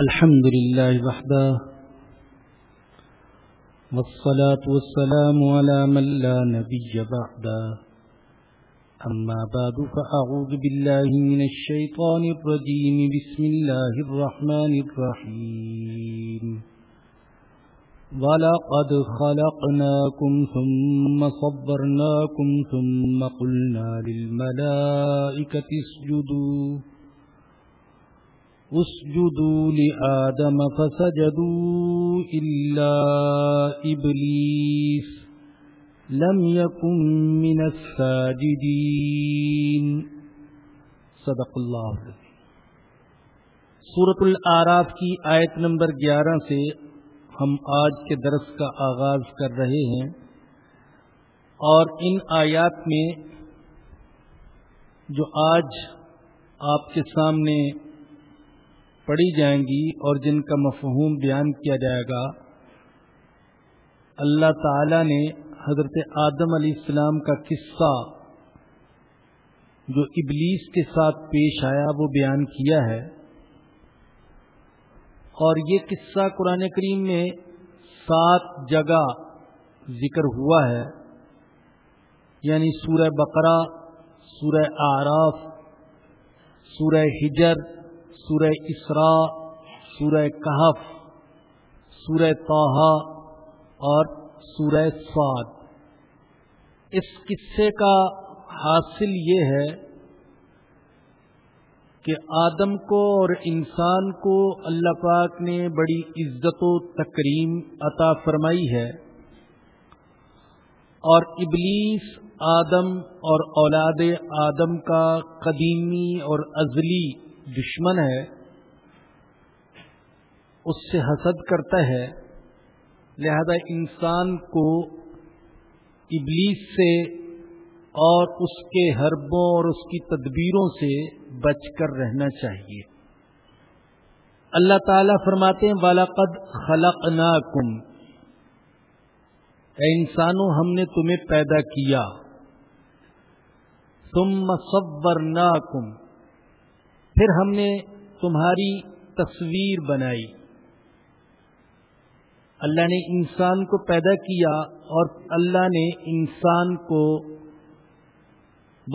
الحمد لله وحده، والصلاة والسلام على من لا نبي بعده. أما بعد، فأعوذ بالله من الشيطان الرجيم. بسم الله الرحمن الرحيم. ولقد خلقناكم ثم صبرناكم ثم قلنا للملائكة اسجدوا. اسجدوا لآدم فسجدوا إلا إبليس لم يكن من الساجدين. صدق اللہ سورة العراف کی آیت نمبر گیارہ سے ہم آج کے درس کا آغاز کر رہے ہیں اور ان آیات میں جو آج آپ کے سامنے پڑھی جائیں گی اور جن کا مفہوم بیان کیا جائے گا۔ اللہ تعالی نے حضرت آدم علیہ السلام کا قصہ جو ابلیس کے ساتھ پیش آیا وہ بیان کیا ہے۔ اور یہ قصہ قرآن کریم میں سات جگہ ذکر ہوا ہے۔ یعنی سورہ بقرہ، سورہ آراف سورہ ہجر سورہ اسراء، سورہ کہف، سورہ توحا اور سورہ سعد اس قصے کا حاصل یہ ہے کہ آدم کو اور انسان کو اللہ پاک نے بڑی عزت و تکریم عطا فرمائی ہے اور ابلیس آدم اور اولاد آدم کا قدیمی اور ازلی دشمن ہے، اس سے حسد کرتا ہے۔ لہذا انسان کو ابلیس سے اور اس کے حربوں اور اس کی تدبیروں سے بچ کر رہنا چاہیے۔ اللہ تعالی فرماتے ہیں بالاقد خلق کم اے انسانوں، ہم نے تمہیں پیدا کیا۔ تم مصور کم پھر ہم نے تمہاری تصویر بنائی۔ اللہ نے انسان کو پیدا کیا اور اللہ نے انسان کو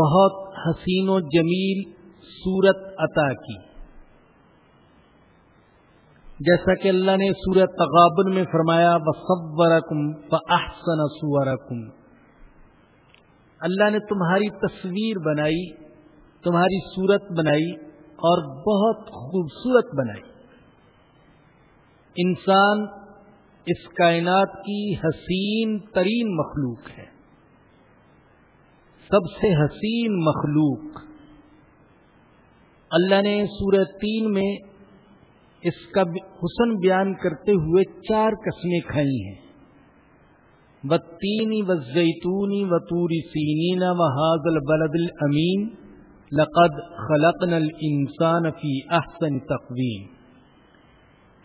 بہت حسین و جمیل صورت عطا کی۔ جیسا کہ اللہ نے سورت تغابن میں فرمایا بصورکم فاحسن صورکم اللہ نے تمہاری تصویر بنائی، تمہاری صورت بنائی۔ اور بہت خوبصورت بنائی۔ انسان اس کائنات کی حسین ترین مخلوق ہے۔ سب سے حسین مخلوق۔ اللہ نے سورہ تین میں اس کا حسن بیان کرتے ہوئے چار قسمیں کھائی ہیں۔ بتینی و زیتونی و توری سینی و حاضل بلد الامین لقد خلقنا الانسان فی احسن تقویم۔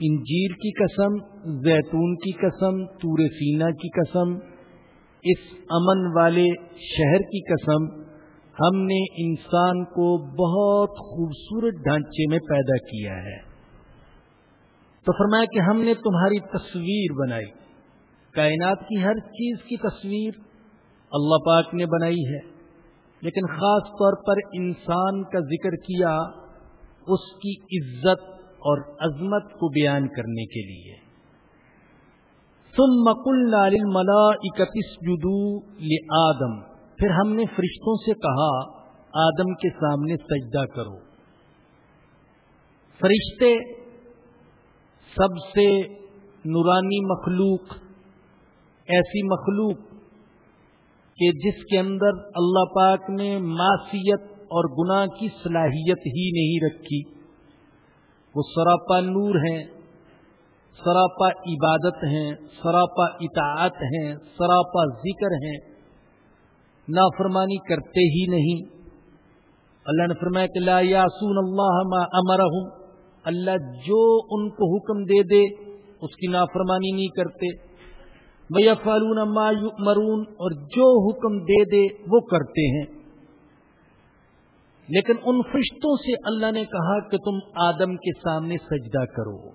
انجیر کی قسم، زیتون کی قسم، تور سینا کی قسم، اس امن والے شہر کی قسم، ہم نے انسان کو بہت خوبصورت ڈھانچے میں پیدا کیا ہے۔ تو فرمایا کہ ہم نے تمہاری تصویر بنائی۔ کائنات کی ہر چیز کی تصویر اللہ پاک نے بنائی ہے۔ لیکن خاص طور پر انسان کا ذکر کیا اس کی عزت اور عظمت کو بیان کرنے کے لیے۔ تم مکل لال ملا اکتیس جدو آدم پھر ہم نے فرشتوں سے کہا، آدم کے سامنے سجدہ کرو۔ فرشتے سب سے نورانی مخلوق، ایسی مخلوق کہ جس کے اندر اللہ پاک نے معصیت اور گناہ کی صلاحیت ہی نہیں رکھی، وہ سراپا نور ہیں، سراپا عبادت ہیں، سراپا اطاعت ہیں، سراپا ذکر ہیں، نافرمانی کرتے ہی نہیں۔ اللہ نے فرمایا کہ لا یاسون اللہ ما امرہم۔ اللہ جو ان کو حکم دے دے، اس کی نافرمانی نہیں کرتے۔ بھیا فالون مرون اور جو حکم دے دے وہ کرتے ہیں۔ لیکن ان فرشتوں سے اللہ نے کہا کہ تم آدم کے سامنے سجدہ کرو۔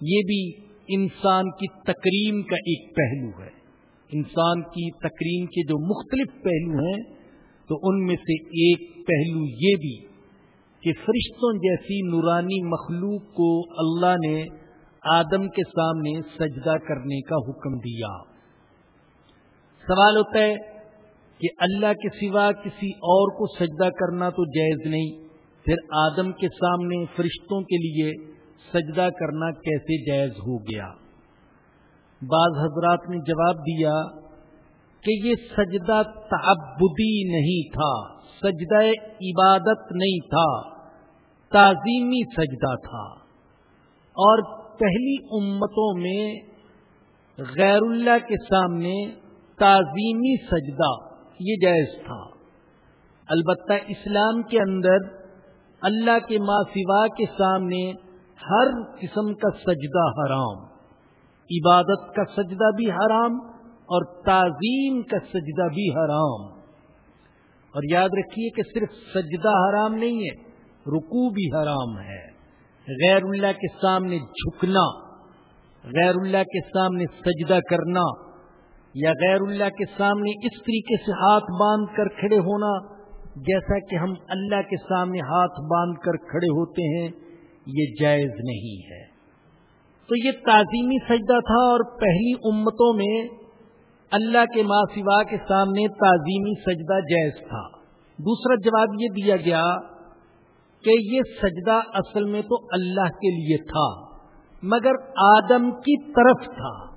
یہ بھی انسان کی تکریم کا ایک پہلو ہے۔ انسان کی تکریم کے جو مختلف پہلو ہیں، تو ان میں سے ایک پہلو یہ بھی کہ فرشتوں جیسی نورانی مخلوق کو اللہ نے آدم کے سامنے سجدہ کرنے کا حکم دیا۔ سوال ہوتا ہے کہ اللہ کے سوا کسی اور کو سجدہ کرنا تو جائز نہیں، پھر آدم کے سامنے فرشتوں کے لیے سجدہ کرنا کیسے جائز ہو گیا؟ بعض حضرات نے جواب دیا کہ یہ سجدہ تعبدی نہیں تھا، سجدہ عبادت نہیں تھا، تعظیمی سجدہ تھا۔ اور پہلی امتوں میں غیر اللہ کے سامنے تعظیمی سجدہ یہ جائز تھا۔ البتہ اسلام کے اندر اللہ کے ماں سوا کے سامنے ہر قسم کا سجدہ حرام، عبادت کا سجدہ بھی حرام اور تعظیم کا سجدہ بھی حرام۔ اور یاد رکھیے کہ صرف سجدہ حرام نہیں ہے رکو بھی حرام ہے۔ غیر اللہ کے سامنے جھکنا، غیر اللہ کے سامنے سجدہ کرنا یا غیر اللہ کے سامنے اس طریقے سے ہاتھ باندھ کر کھڑے ہونا جیسا کہ ہم اللہ کے سامنے ہاتھ باندھ کر کھڑے ہوتے ہیں، یہ جائز نہیں ہے۔ تو یہ تعظیمی سجدہ تھا اور پہلی امتوں میں اللہ کے ماں سوا کے سامنے تعظیمی سجدہ جائز تھا۔ دوسرا جواب یہ دیا گیا کہ یہ سجدہ اصل میں تو اللہ کے لیے تھا، مگر آدم کی طرف تھا۔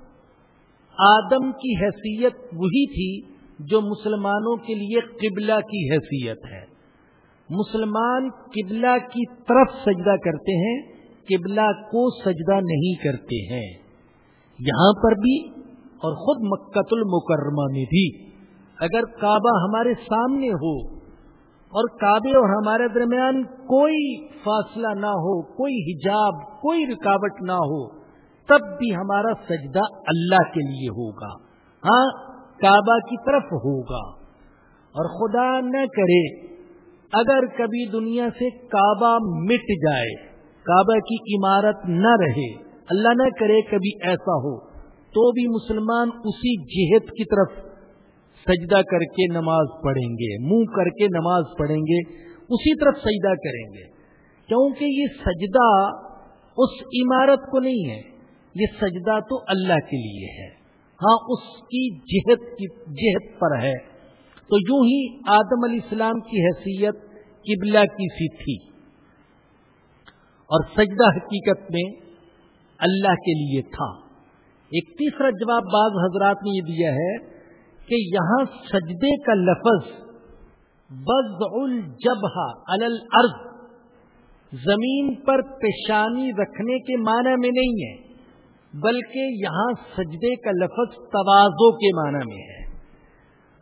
آدم کی حیثیت وہی تھی جو مسلمانوں کے لیے قبلہ کی حیثیت ہے۔ مسلمان قبلہ کی طرف سجدہ کرتے ہیں، قبلہ کو سجدہ نہیں کرتے ہیں۔ یہاں پر بھی اور خود مکت المکرمہ میں بھی۔ اگر کعبہ ہمارے سامنے ہو اور کعبے اور ہمارے درمیان کوئی فاصلہ نہ ہو، کوئی حجاب، کوئی رکاوٹ نہ ہو، تب بھی ہمارا سجدہ اللہ کے لیے ہوگا۔ ہاں کعبہ کی طرف ہوگا۔ اور خدا نہ کرے، اگر کبھی دنیا سے کعبہ مٹ جائے، کعبہ کی عمارت نہ رہے، اللہ نہ کرے کبھی ایسا ہو، تو بھی مسلمان اسی جہت کی طرف سجدہ کر کے نماز پڑھیں گے، منہ کر کے نماز پڑھیں گے، اسی طرف سجدہ کریں گے۔ کیونکہ یہ سجدہ اس عمارت کو نہیں ہے، یہ سجدہ تو اللہ کے لیے ہے۔ ہاں اس کی جہت کی، جہت پر ہے۔ تو یوں ہی آدم علیہ السلام کی حیثیت قبلہ کی سی تھی۔ اور سجدہ حقیقت میں اللہ کے لیے تھا۔ ایک تیسرا جواب بعض حضرات نے یہ دیا ہے کہ یہاں سجدے کا لفظ بز الجبہ الارض زمین پر پیشانی رکھنے کے معنی میں نہیں ہے، بلکہ یہاں سجدے کا لفظ توازو کے معنی میں ہے۔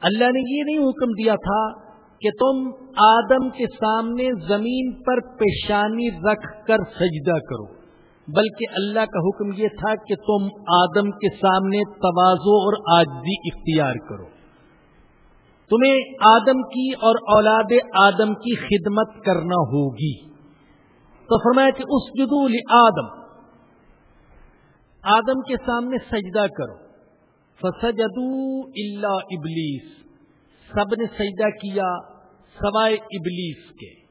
اللہ نے یہ نہیں حکم دیا تھا کہ تم آدم کے سامنے زمین پر پیشانی رکھ کر سجدہ کرو۔ بلکہ اللہ کا حکم یہ تھا کہ تم آدم کے سامنے توازو اور آجزی اختیار کرو۔ تمہیں آدم کی اور اولاد آدم کی خدمت کرنا ہوگی۔ تو فرمایا کہ اس جدول آدم آدم کے سامنے سجدہ کرو۔ فسجدو اللہ ابلیس۔ سب نے سجدہ کیا سوائے ابلیس کے۔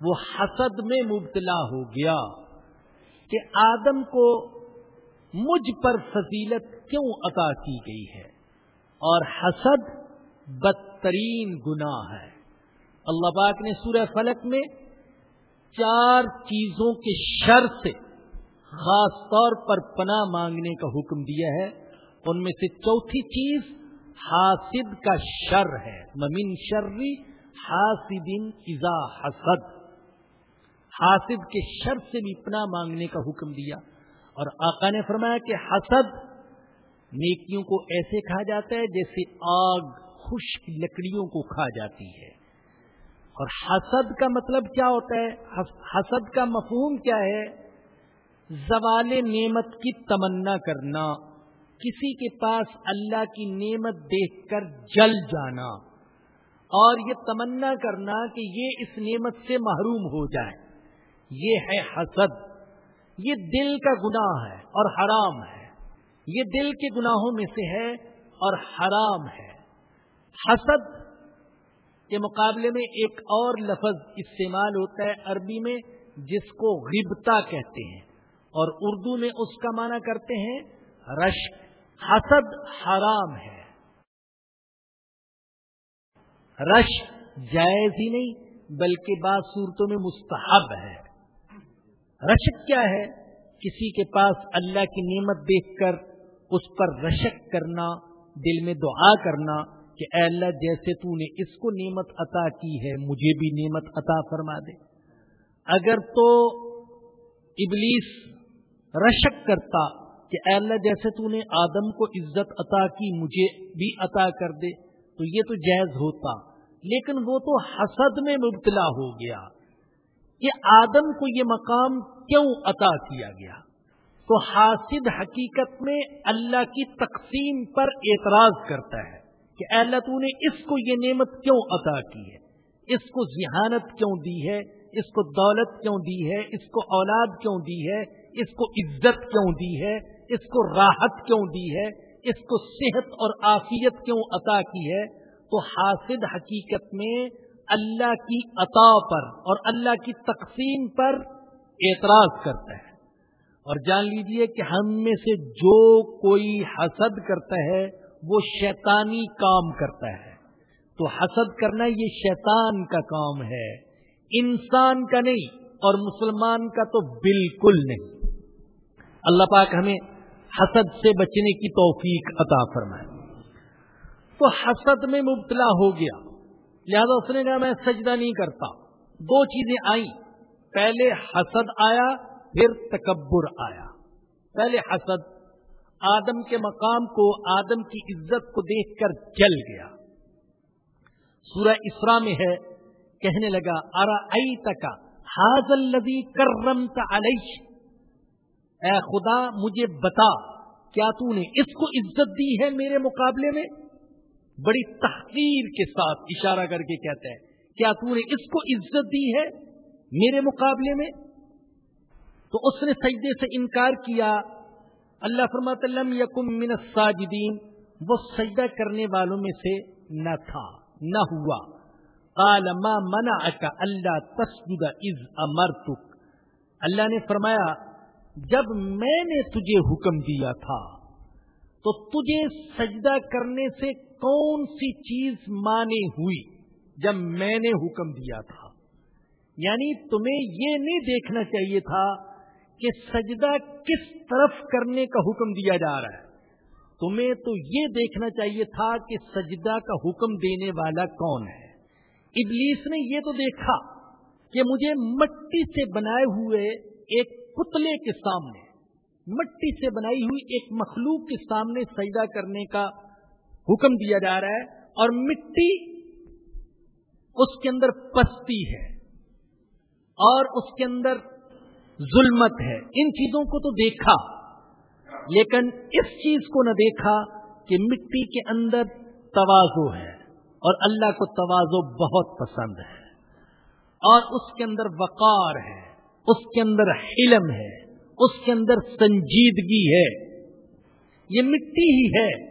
وہ حسد میں مبتلا ہو گیا۔ کہ آدم کو مجھ پر فضیلت کیوں عطا کی گئی ہے؟ اور حسد بدترین گناہ ہے۔ اللہ پاک نے سورہ فلک میں چار چیزوں کے شر سے خاص طور پر پناہ مانگنے کا حکم دیا ہے۔ ان میں سے چوتھی چیز حاسد کا شر ہے۔ ممن شرری حاسدین ازا حسد۔ حاسد کے شر سے بھی پناہ مانگنے کا حکم دیا اور آقا نے فرمایا کہ حسد نیکیوں کو ایسے کھا جاتا ہے جیسے آگ خشک لکڑیوں کو کھا جاتی ہے۔ اور حسد کا مطلب کیا ہوتا ہے؟ حسد کا مفہوم کیا ہے؟ زوال نعمت کی تمنا کرنا، کسی کے پاس اللہ کی نعمت دیکھ کر جل جانا اور یہ تمنا کرنا کہ یہ اس نعمت سے محروم ہو جائے۔ یہ ہے حسد۔ یہ دل کا گناہ ہے اور حرام ہے۔ یہ دل کے گناہوں میں سے ہے اور حرام ہے۔ حسد کے مقابلے میں ایک اور لفظ استعمال ہوتا ہے عربی میں، جس کو غبتا کہتے ہیں۔ اور اردو میں اس کا معنی کرتے ہیں رشک۔ حسد حرام ہے۔ رش جائز ہی نہیں، بلکہ بعض صورتوں میں مستحب ہے۔ رشک کیا ہے؟ کسی کے پاس اللہ کی نعمت دیکھ کر اس پر رشک کرنا، دل میں دعا کرنا کہ اے اللہ جیسے تو نے اس کو نعمت عطا کی ہے، مجھے بھی نعمت عطا فرما دے۔ اگر تو ابلیس رشک کرتا کہ اے اللہ جیسے تو نے آدم کو عزت عطا کی، مجھے بھی عطا کر دے، تو یہ تو جائز ہوتا۔ لیکن وہ تو حسد میں مبتلا ہو گیا۔ کہ آدم کو یہ مقام کیوں عطا کیا گیا؟ تو حاسد حقیقت میں اللہ کی تقسیم پر اعتراض کرتا ہے کہ اللہ تو نے اس کو یہ نعمت کیوں عطا کی ہے؟ اس کو ذہانت کیوں دی ہے؟ اس کو دولت کیوں دی ہے؟ اس کو اولاد کیوں دی ہے؟ اس کو عزت کیوں دی ہے؟ اس کو راحت کیوں دی ہے؟ اس کو صحت اور آفیت کیوں عطا کی ہے؟ تو حاسد حقیقت میں اللہ کی عطا پر اور اللہ کی تقسیم پر اعتراض کرتا ہے۔ اور جان لیجیے کہ ہم میں سے جو کوئی حسد کرتا ہے، وہ شیطانی کام کرتا ہے۔ تو حسد کرنا یہ شیطان کا کام ہے۔ انسان کا نہیں اور مسلمان کا تو بالکل نہیں۔ اللہ پاک ہمیں حسد سے بچنے کی توفیق عطا فرمائے۔ تو حسد میں مبتلا ہو گیا۔ لہذا اس نے کہا میں سجدہ نہیں کرتا۔ دو چیزیں آئیں۔ پہلے حسد آیا، پھر تکبر آیا۔ پہلے حسد، آدم کے مقام کو، آدم کی عزت کو دیکھ کر جل گیا۔ سورہ اسرا میں ہے، کہنے لگا ارا ائی تکا حاضل لبی کرم کا اے خدا، مجھے بتا، کیا تو نے اس کو عزت دی ہے میرے مقابلے میں؟ بڑی تحقیر کے ساتھ اشارہ کر کے کہتا ہے کیا تو نے اس کو عزت دی ہے میرے مقابلے میں؟ تو اس نے سجدے سے انکار کیا۔ اللہ فرمات لم یکم من الساجدین، وہ سجدہ کرنے والوں میں سے نہ تھا، نہ ہوا۔ قال، ما منعك اللہ تسجد اذ امرتك اللہ نے فرمایا، جب میں نے تجھے حکم دیا تھا، تو تجھے سجدہ کرنے سے کون سی چیز مانے ہوئی جب میں نے حکم دیا تھا؟ یعنی تمہیں یہ نہیں دیکھنا چاہیے تھا کہ سجدہ کس طرف کرنے کا حکم دیا جا رہا ہے۔ تمہیں تو یہ دیکھنا چاہیے تھا کہ سجدہ کا حکم دینے والا کون ہے۔ ابلیس نے یہ تو دیکھا کہ مجھے مٹی سے بنائے ہوئے ایک پتلے کے سامنے، مٹی سے بنائی ہوئی ایک مخلوق کے سامنے سجدہ کرنے کا حکم دیا جا رہا ہے اور مٹی اس کے اندر پستی ہے اور اس کے اندر ظلمت ہے۔ ان چیزوں کو تو دیکھا، لیکن اس چیز کو نہ دیکھا کہ مٹی کے اندر توازو ہے اور اللہ کو توازو بہت پسند ہے اور اس کے اندر وقار ہے، اس کے اندر حلم ہے، اس کے اندر سنجیدگی ہے۔ یہ مٹی ہی ہے۔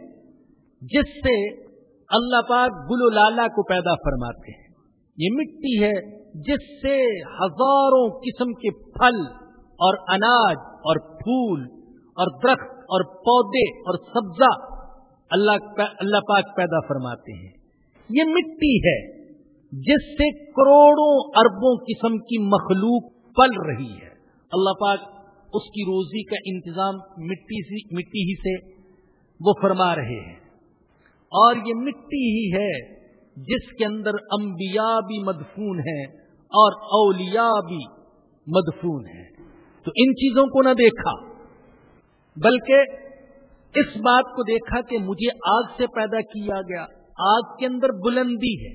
جس سے اللہ پاک گل لالا کو پیدا فرماتے ہیں۔ یہ مٹی ہے جس سے ہزاروں قسم کے پھل اور اناج اور پھول اور درخت اور پودے اور سبزہ اللہ اللہ پاک پیدا فرماتے ہیں۔ یہ مٹی ہے جس سے کروڑوں اربوں قسم کی مخلوق پل رہی ہے۔ اللہ پاک اس کی روزی کا انتظام مٹی مٹی ہی سے وہ فرما رہے ہیں۔ اور یہ مٹی ہی ہے جس کے اندر انبیاء بھی مدفون ہیں اور اولیاء بھی مدفون ہیں۔ تو ان چیزوں کو نہ دیکھا، بلکہ اس بات کو دیکھا کہ مجھے آگ سے پیدا کیا گیا۔ آگ کے اندر بلندی ہے،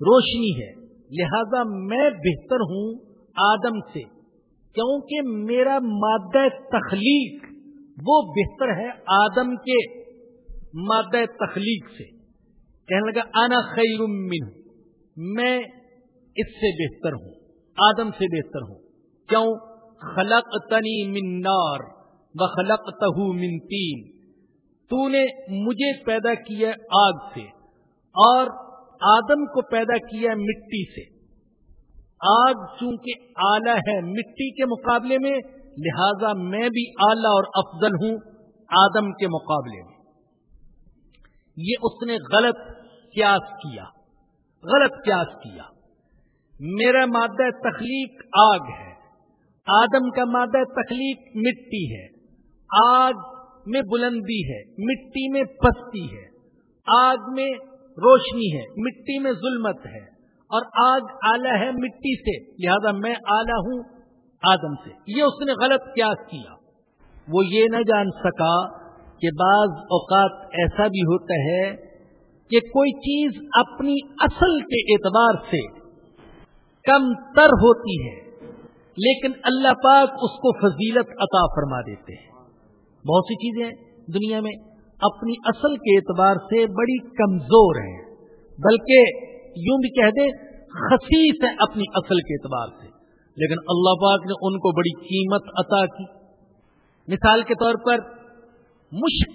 روشنی ہے، لہذا میں بہتر ہوں آدم سے، کیونکہ میرا مادہ تخلیق وہ بہتر ہے آدم کے۔ مادہ تخلیق سے کہنے لگا آنا خیر من میں اس سے بہتر ہوں، آدم سے بہتر ہوں۔ کیوں؟ خلق تنی منار و خلق تہو من تین۔ تو نے مجھے پیدا کیا آگ سے اور آدم کو پیدا کیا مٹی سے۔ آگ چونکہ آلہ ہے مٹی کے مقابلے میں، لہذا میں بھی آلہ اور افضل ہوں آدم کے مقابلے میں۔ یہ اس نے غلط قیاس کیا، غلط قیاس کیا۔ میرا مادہ تخلیق آگ ہے، آدم کا مادہ تخلیق مٹی ہے۔ آگ میں بلندی ہے، مٹی میں پستی ہے۔ آگ میں روشنی ہے، مٹی میں ظلمت ہے۔ اور آگ آلہ ہے مٹی سے، لہذا میں آلہ ہوں آدم سے۔ یہ اس نے غلط قیاس کیا۔ وہ یہ نہ جان سکا کہ بعض اوقات ایسا بھی ہوتا ہے کہ کوئی چیز اپنی اصل کے اعتبار سے کم تر ہوتی ہے، لیکن اللہ پاک اس کو فضیلت عطا فرما دیتے ہیں۔ بہت سی چیزیں دنیا میں اپنی اصل کے اعتبار سے بڑی کمزور ہیں، بلکہ یوں بھی کہہ دیں خصیص ہے اپنی اصل کے اعتبار سے۔ لیکن اللہ پاک نے ان کو بڑی قیمت عطا کی۔ مثال کے طور پر مشک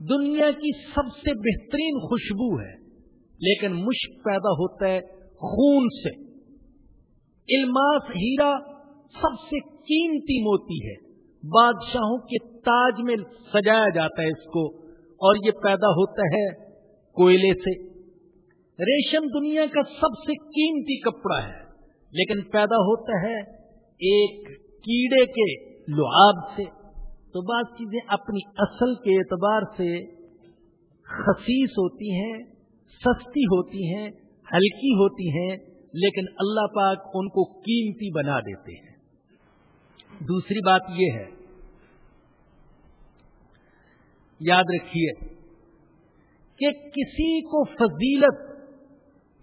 دنیا کی سب سے بہترین خوشبو ہے، لیکن مشک پیدا ہوتا ہے خون سے۔ الماس ہیرا سب سے قیمتی موتی ہے۔ بادشاہوں کے تاج میں سجایا جاتا ہے اس کو، اور یہ پیدا ہوتا ہے کوئلے سے۔ ریشم دنیا کا سب سے قیمتی کپڑا ہے، لیکن پیدا ہوتا ہے ایک کیڑے کے لعاب سے۔ تو بعض چیزیں اپنی اصل کے اعتبار سے خصیص ہوتی ہیں، سستی ہوتی ہیں، ہلکی ہوتی ہیں، لیکن اللہ پاک ان کو قیمتی بنا دیتے ہیں۔ دوسری بات یہ ہے، یاد رکھیے کہ کسی کو فضیلت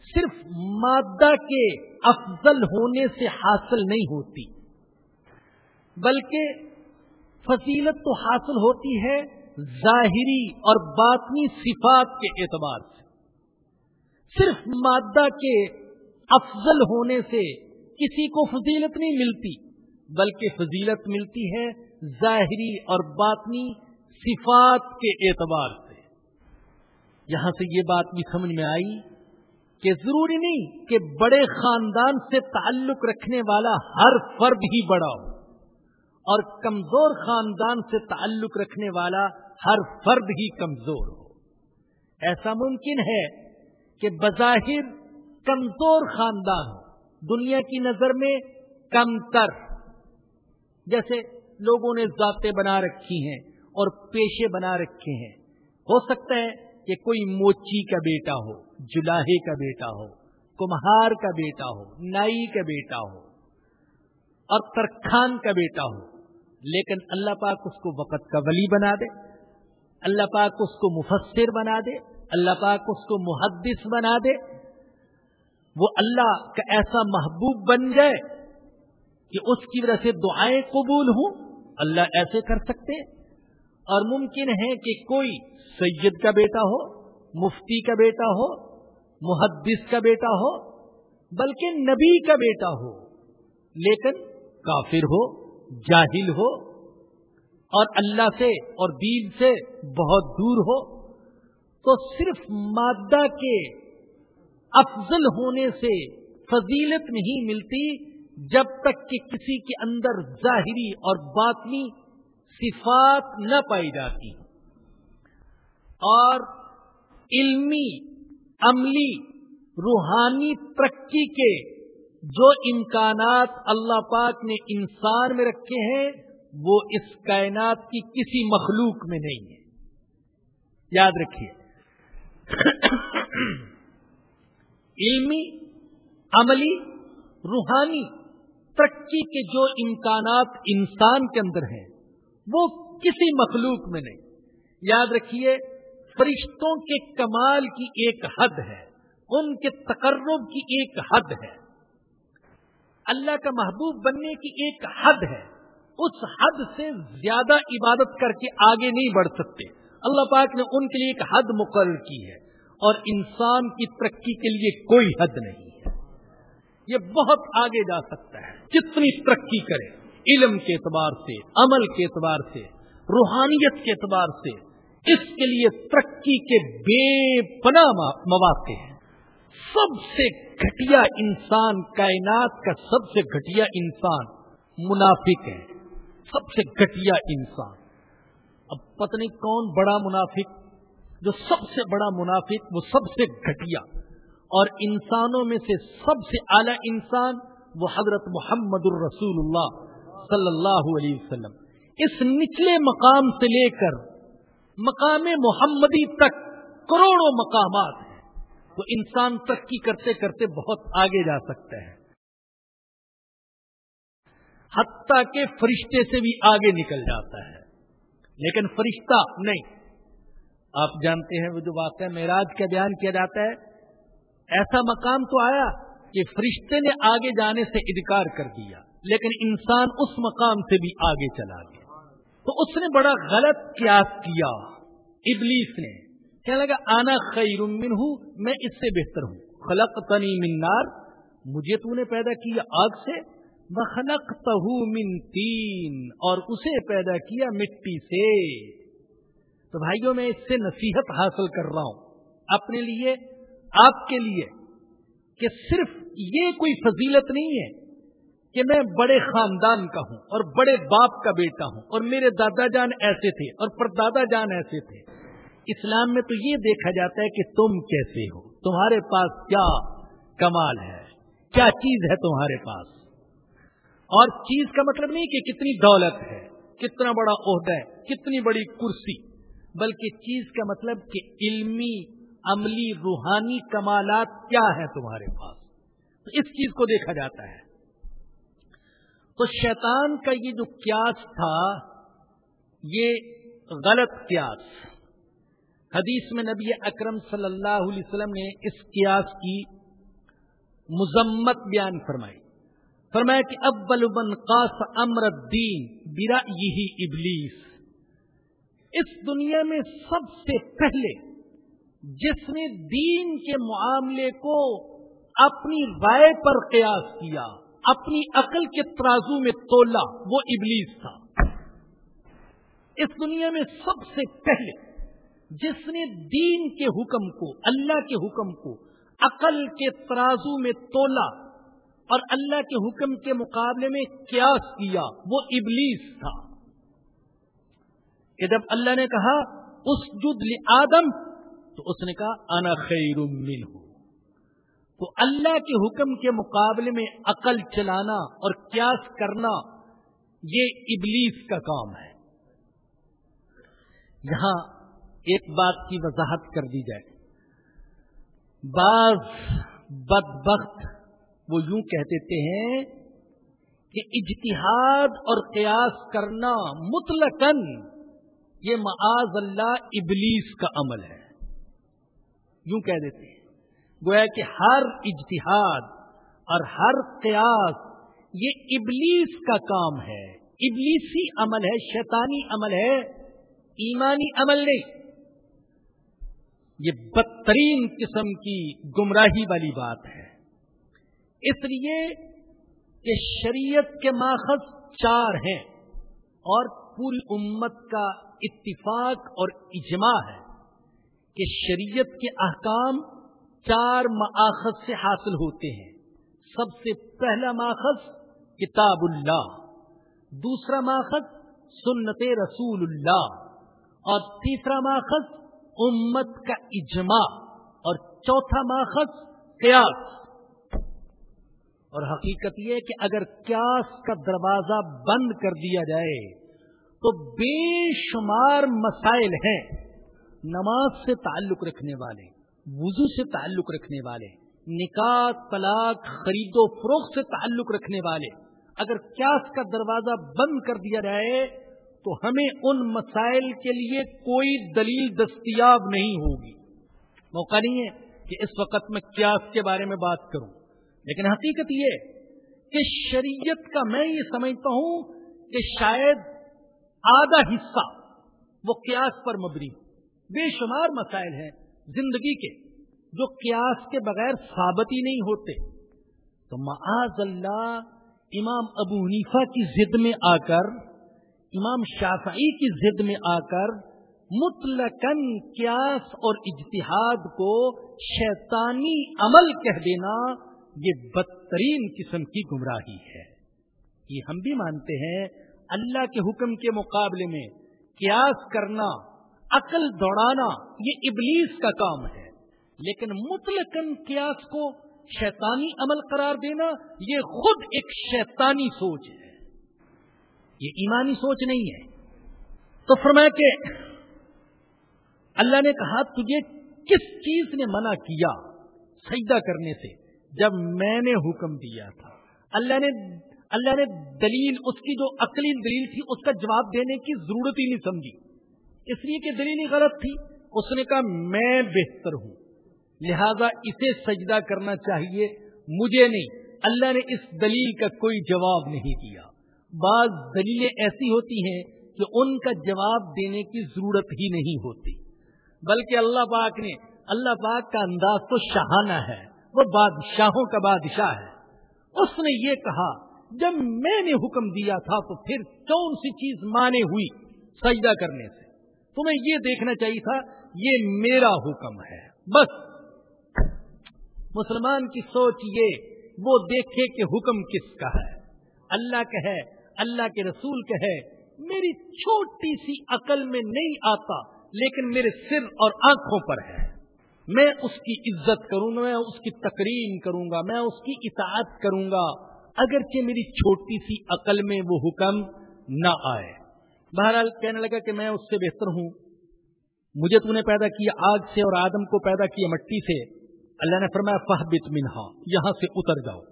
صرف مادہ کے افضل ہونے سے حاصل نہیں ہوتی، بلکہ فضیلت تو حاصل ہوتی ہے ظاہری اور باطنی صفات کے اعتبار سے۔ صرف مادہ کے افضل ہونے سے کسی کو فضیلت نہیں ملتی، بلکہ فضیلت ملتی ہے ظاہری اور باطنی صفات کے اعتبار سے۔ یہاں سے یہ بات بھی سمجھ میں آئی کہ ضروری نہیں کہ بڑے خاندان سے تعلق رکھنے والا ہر فرد ہی بڑا ہو۔ اور کمزور خاندان سے تعلق رکھنے والا ہر فرد ہی کمزور ہو۔ ایسا ممکن ہے کہ بظاہر کمزور خاندان ہو۔ دنیا کی نظر میں کم تر۔ جیسے لوگوں نے ذاتیں بنا رکھی ہیں اور پیشے بنا رکھے ہیں۔ ہو سکتا ہے کہ کوئی موچی کا بیٹا ہو، جلاہے کا بیٹا ہو، کمہار کا بیٹا ہو، نائی کا بیٹا ہو اور ترخان کا بیٹا ہو۔ لیکن اللہ پاک اس کو وقت کا ولی بنا دے، اللہ پاک اس کو مفسر بنا دے، اللہ پاک اس کو محدث بنا دے۔ وہ اللہ کا ایسا محبوب بن جائے کہ اس کی وجہ سے دعائیں قبول ہوں، اللہ ایسے کر سکتے اور ممکن ہے کہ کوئی سید کا بیٹا ہو، مفتی کا بیٹا ہو، محدث کا بیٹا ہو، بلکہ نبی کا بیٹا ہو، لیکن کافر ہو۔ جاہل ہو اور اللہ سے اور دین سے بہت دور ہو تو صرف مادہ کے افضل ہونے سے فضیلت نہیں ملتی جب تک کہ کسی کے اندر ظاہری اور باطنی صفات نہ پائی جاتی اور علمی، عملی، روحانی ترقی کے جو امکانات اللہ پاک نے انسان میں رکھے ہیں، وہ اس کائنات کی کسی مخلوق میں نہیں ہے۔ یاد رکھیے۔ علمی، عملی، روحانی، ترقی کے جو امکانات انسان کے اندر ہیں، وہ کسی مخلوق میں نہیں۔ یاد رکھیے، فرشتوں کے کمال کی ایک حد ہے، ان کے تقرب کی ایک حد ہے۔ اللہ کا محبوب بننے کی ایک حد ہے۔ اس حد سے زیادہ عبادت کر کے آگے نہیں بڑھ سکتے۔ اللہ پاک نے ان کے لیے ایک حد مقرر کی ہے۔ اور انسان کی ترقی کے لیے کوئی حد نہیں ہے۔ یہ بہت آگے جا سکتا ہے۔ جتنی ترقی کرے، علم کے اعتبار سے، عمل کے اعتبار سے، روحانیت کے اعتبار سے، اس کے لیے ترقی کے بے پناہ مواقع ہیں۔ سب سے گھٹیا انسان، کائنات کا سب سے گھٹیا انسان منافق ہے۔ سب سے گھٹیا انسان۔ اب پتہ نہیں کون بڑا منافق، جو سب سے بڑا منافق، وہ سب سے گھٹیا۔ اور انسانوں میں سے سب سے اعلی انسان وہ حضرت محمد الرسول اللہ صلی اللہ علیہ وسلم۔ اس نچلے مقام سے لے کر مقام محمدی تک کروڑوں مقامات تو انسان ترقی کرتے کرتے بہت آگے جا سکتا ہے حتیٰ کہ فرشتے سے بھی آگے نکل جاتا ہے۔ لیکن فرشتہ نہیں۔ آپ جانتے ہیں وہ جو واقعہ معراج کا بیان کیا جاتا ہے۔ ایسا مقام تو آیا کہ فرشتے نے آگے جانے سے انکار کر دیا، لیکن انسان اس مقام سے بھی آگے چلا گیا۔ تو اس نے بڑا غلط قیاس کیا۔ ابلیس نے کہنے لگا آنا خیر من ہوں میں اس سے بہتر ہوں. خلق تنی منار مجھے تو نے پیدا کیا آگ سے. بخلق تہو من تین اور اسے پیدا کیا مٹی سے. تو بھائیوں، میں اس سے نصیحت حاصل کر رہا ہوں اپنے لیے، آپ کے لیے، کہ صرف یہ کوئی فضیلت نہیں ہے کہ میں بڑے خاندان کا ہوں اور بڑے باپ کا بیٹا ہوں اور میرے دادا جان ایسے تھے اور پردادا جان ایسے تھے۔ اسلام میں تو یہ دیکھا جاتا ہے کہ تم کیسے ہو؟ تمہارے پاس کیا کمال ہے؟ کیا چیز ہے تمہارے پاس؟ اور چیز کا مطلب نہیں کہ کتنی دولت ہے، کتنا بڑا عہدہ ہے، کتنی بڑی کرسی، بلکہ چیز کا مطلب کہ علمی، عملی، روحانی کمالات کیا ہے تمہارے پاس؟ تو اس چیز کو دیکھا جاتا ہے۔ تو شیطان کا یہ جو قیاس تھا، یہ غلط قیاس حدیث میں نبی اکرم صلی اللہ علیہ وسلم نے اس قیاس کی مذمت بیان فرمائی۔ فرمایا کہ ابل من قاس امر الدین برا یہی ابلیس۔ اس دنیا میں سب سے پہلے جس نے دین کے معاملے کو اپنی رائے پر قیاس کیا، اپنی عقل کے ترازو میں تولا، وہ ابلیس تھا۔ اس دنیا میں سب سے پہلے جس نے دین کے حکم کو، اللہ کے حکم کو عقل کے ترازو میں تولا اور اللہ کے حکم کے مقابلے میں قیاس کیا، وہ ابلیس تھا۔ کہ جب اللہ نے کہا اس جد آدم تو اس نے کہا، انا خیر من تو اللہ کے حکم کے مقابلے میں عقل چلانا اور قیاس کرنا، یہ ابلیس کا کام ہے۔ یہاں ایک بات کی وضاحت کر دی جائے۔ بعض بدبخت وہ یوں کہتے ہیں کہ اجتہاد اور قیاس کرنا مطلقاً یہ معاذ اللہ ابلیس کا عمل ہے۔ یوں کہہ دیتے ہیں۔ گویا کہ ہر اجتہاد اور ہر قیاس یہ ابلیس کا کام ہے۔ ابلیسی عمل ہے، شیطانی عمل ہے، ایمانی عمل نہیں۔ یہ بدترین قسم کی گمراہی والی بات ہے۔ اس لیے کہ شریعت کے ماخذ چار ہیں اور پوری امت کا اتفاق اور اجماع ہے کہ شریعت کے احکام چار ماخذ سے حاصل ہوتے ہیں۔ سب سے پہلا ماخذ کتاب اللہ، دوسرا ماخذ سنت رسول اللہ، اور تیسرا ماخذ امت کا اجماع اور چوتھا ماخذ قیاس۔ اور حقیقت یہ کہ اگر قیاس کا دروازہ بند کر دیا جائے تو بے شمار مسائل ہیں۔ نماز سے تعلق رکھنے والے، وضو سے تعلق رکھنے والے، نکاح، طلاق، خرید و فروخت سے تعلق رکھنے والے۔ اگر کیاس کا دروازہ بند کر دیا جائے تو ہمیں ان مسائل کے لیے کوئی دلیل دستیاب نہیں ہوگی۔ موقع نہیں ہے کہ اس وقت میں کیاس کے بارے میں بات کروں۔ لیکن حقیقت یہ کہ شریعت کا میں یہ سمجھتا ہوں کہ شاید آدھا حصہ وہ قیاس پر مبنی بے شمار مسائل ہیں زندگی کے جو قیاس کے بغیر ثابت ہی نہیں ہوتے۔ تو معاذ اللہ امام ابو حنیفہ کی ضد میں آ کر امام شافعی کی ضد میں آ کر مطلقاً قیاس اور اجتہاد کو شیطانی عمل کہہ دینا یہ بدترین قسم کی گمراہی ہے۔ یہ ہم بھی مانتے ہیں اللہ کے حکم کے مقابلے میں قیاس کرنا، عقل دوڑانا، یہ ابلیس کا کام ہے۔ لیکن مطلق قیاس کو شیطانی عمل قرار دینا، یہ خود ایک شیطانی سوچ ہے۔ یہ ایمانی سوچ نہیں ہے۔ تو فرمایا کہ اللہ نے کہا، تجھے کس چیز نے منع کیا سجدہ کرنے سے جب میں نے حکم دیا تھا؟ اللہ نے اللہ نے دلیل، اس کی جو عقلی دلیل تھی، اس کا جواب دینے کی ضرورت ہی نہیں سمجھی۔ اس لیے کہ دلیل ہی غلط تھی۔ اس نے کہا، میں بہتر ہوں۔ لہذا اسے سجدہ کرنا چاہیے، مجھے نہیں۔ اللہ نے اس دلیل کا کوئی جواب نہیں دیا۔ بعض دلیلیں ایسی ہوتی ہیں کہ ان کا جواب دینے کی ضرورت ہی نہیں ہوتی۔ بلکہ اللہ پاک نے، اللہ پاک کا انداز تو شہانہ ہے، وہ بادشاہوں کا بادشاہ ہے۔ اس نے یہ کہا، جب میں نے حکم دیا تھا تو پھر کون سی چیز مانے ہوئی سجدہ کرنے سے؟ تمہیں یہ دیکھنا چاہیے تھا، یہ میرا حکم ہے۔ بس۔ مسلمان کی سوچ یہ، وہ دیکھے کہ حکم کس کا ہے۔ اللہ کا ہے اللہ کے رسول کا ہے میری چھوٹی سی عقل میں نہیں آتا، لیکن میرے سر اور آنکھوں پر ہے۔ میں اس کی عزت کروں گا میں اس کی تقریم کروں گا، میں اس کی اطاعت کروں گا، اگرچہ میری چھوٹی سی عقل میں وہ حکم نہ آئے۔ بہرحال کہنے لگا کہ میں اس سے بہتر ہوں۔ مجھے تو نے پیدا کیا آگ سے اور آدم کو پیدا کیا مٹی سے۔ اللہ نے فرمایا فہبت منہا، یہاں سے اتر جاؤ۔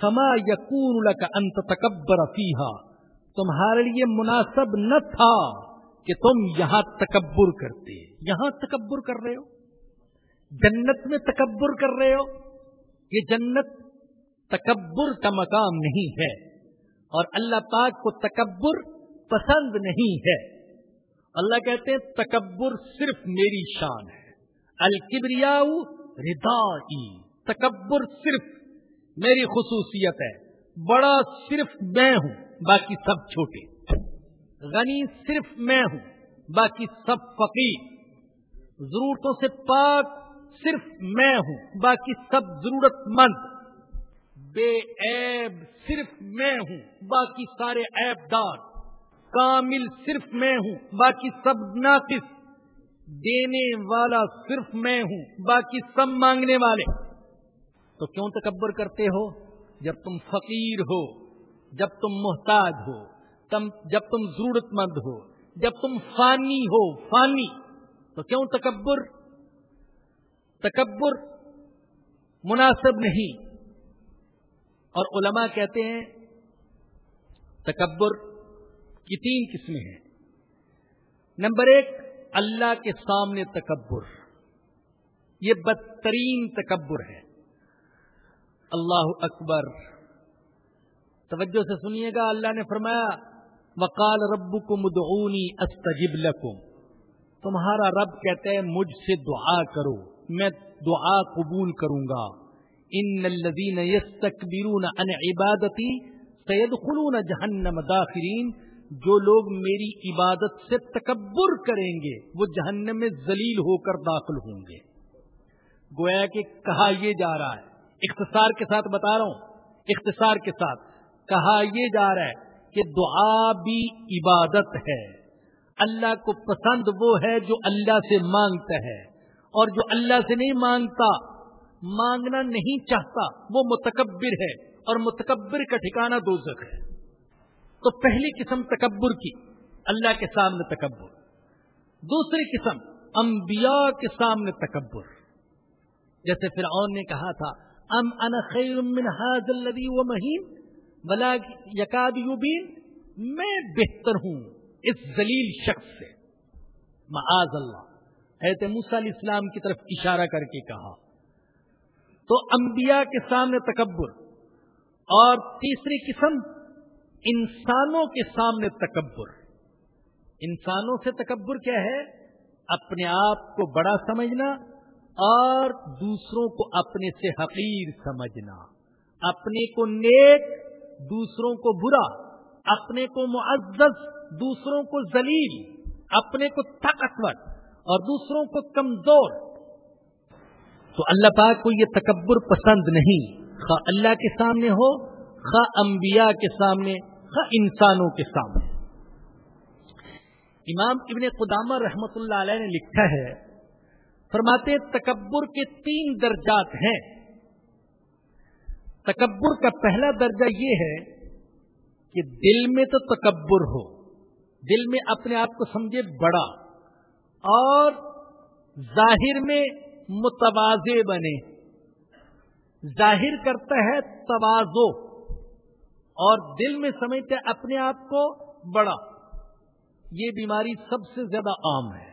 فما یقون انت تکبر فیحا تمہارے لیے مناسب نہ تھا کہ تم یہاں تکبر کرتے۔ یہاں تکبر کر رہے ہو؟ جنت میں تکبر کر رہے ہو؟ یہ جنت تکبر کا مقام نہیں ہے۔ اور اللہ پاک کو تکبر پسند نہیں ہے۔ اللہ کہتے ہیں تکبر صرف میری شان ہے۔ الکبریا ردا تکبر صرف میری خصوصیت ہے۔ بڑا صرف میں ہوں، باقی سب چھوٹے۔ غنی صرف میں ہوں، باقی سب فقیر۔ ضرورتوں سے پاک صرف میں ہوں، باقی سب ضرورت مند بے عیب صرف میں ہوں، باقی سارے عیب دار کامل صرف میں ہوں، باقی سب ناقص۔ دینے والا صرف میں ہوں، باقی سب مانگنے والے۔ تو کیوں تکبر کرتے ہو؟ جب تم فقیر ہو، جب تم محتاج ہو، تم جب تم ضرورت مند ہو، جب تم فانی ہو، فانی، تو کیوں تکبر؟ تکبر مناسب نہیں۔ اور علماء کہتے ہیں، تکبر کی تین قسمیں ہیں۔ نمبر ایک، اللہ کے سامنے تکبر۔ یہ بدترین تکبر ہے۔ اللہ اکبر۔ توجہ سے سنیے گا، اللہ نے فرمایا، وقال رب کو مدعونی استجب لکم۔ تمہارا رب کہتے ہیں، مجھ سے دعا کرو، میں دعا قبول کروں گا۔ ان الذين يستكبرون عن عبادتي سيدخلون جهنم داخرين جو لوگ میری عبادت سے تکبر کریں گے، وہ جہنم میں ذلیل ہو کر داخل ہوں گے۔ گویا کہ کہا یہ جا رہا ہے اختصار کے ساتھ بتا رہا ہوں۔ اختصار کے ساتھ۔ کہا یہ جا رہا ہے کہ دعا بھی عبادت ہے۔ اللہ کو پسند وہ ہے جو اللہ سے مانگتا ہے۔ اور جو اللہ سے نہیں مانگتا، مانگنا نہیں چاہتا، وہ متکبر ہے۔ اور متکبر کا ٹھکانہ دوزخ ہے۔ تو پہلی قسم تکبر کی۔ اللہ کے سامنے تکبر۔ دوسری قسم، انبیاء کے سامنے تکبر۔ جیسے فرعون نے کہا تھا ام انا خیر من هذا الذي ومهين بلا یکاد یبین، میں بہتر ہوں اس ذلیل شخص سے۔ معاذ اللہ۔ حضرت موسیٰ علیہ السلام کی طرف اشارہ کر کے کہا۔ تو انبیاء کے سامنے تکبر، اور تیسری قسم، انسانوں کے سامنے تکبر۔ انسانوں سے تکبر کیا ہے؟ اپنے آپ کو بڑا سمجھنا اور دوسروں کو اپنے سے حقیر سمجھنا، اپنے کو نیک، دوسروں کو برا، اپنے کو معزز، دوسروں کو ذلیل، اپنے کو طاقتور اور دوسروں کو کمزور۔ تو اللہ پاک کو یہ تکبر پسند نہیں۔ خواہ اللہ کے سامنے ہو، خواہ انبیاء کے سامنے، خواہ انسانوں کے سامنے۔ امام ابن قدامہ رحمت اللہ علیہ نے لکھا ہے فرماتے تکبر کے تین درجات ہیں۔ تکبر کا پہلا درجہ یہ ہے کہ دل میں تو تکبر ہو، دل میں اپنے آپ کو سمجھے بڑا، اور ظاہر میں متوازے بنے۔ ظاہر کرتا ہے توازو، اور دل میں سمجھتے اپنے آپ کو بڑا۔ یہ بیماری سب سے زیادہ عام ہے۔